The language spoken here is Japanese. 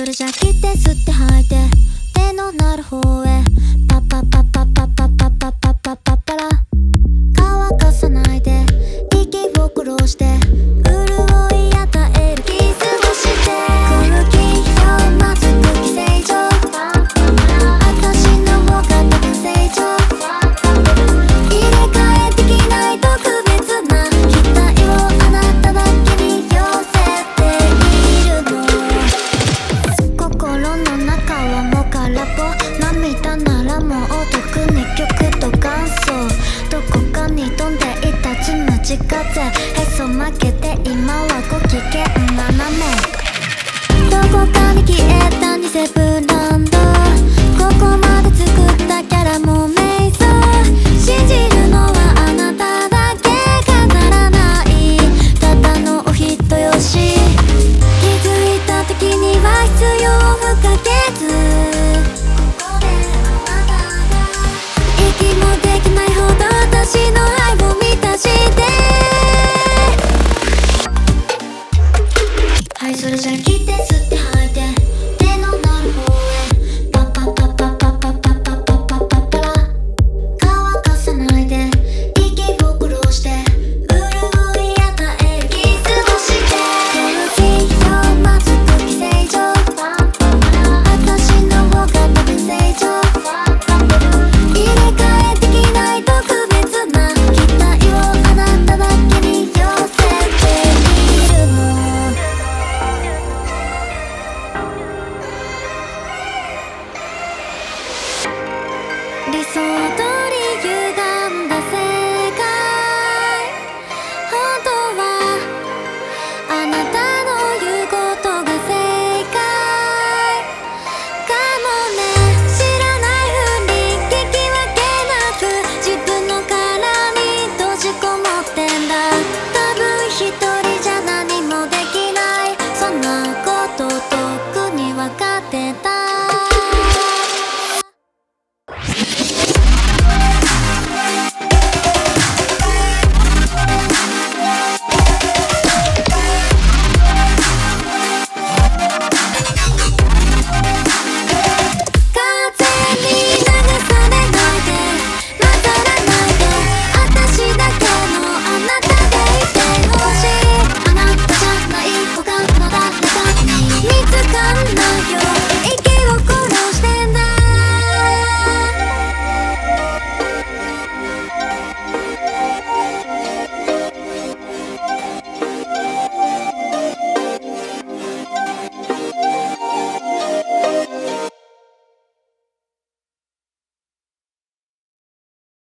それじゃ来て吸って吐いてセブンなんだここまで作ったキャラも迷走信じるのはあなただけがならない。ただのお人よし。気づいた時には必要不可欠。ここであなた息もできないほど私の愛も満たして。はいそれじゃ来て吸って。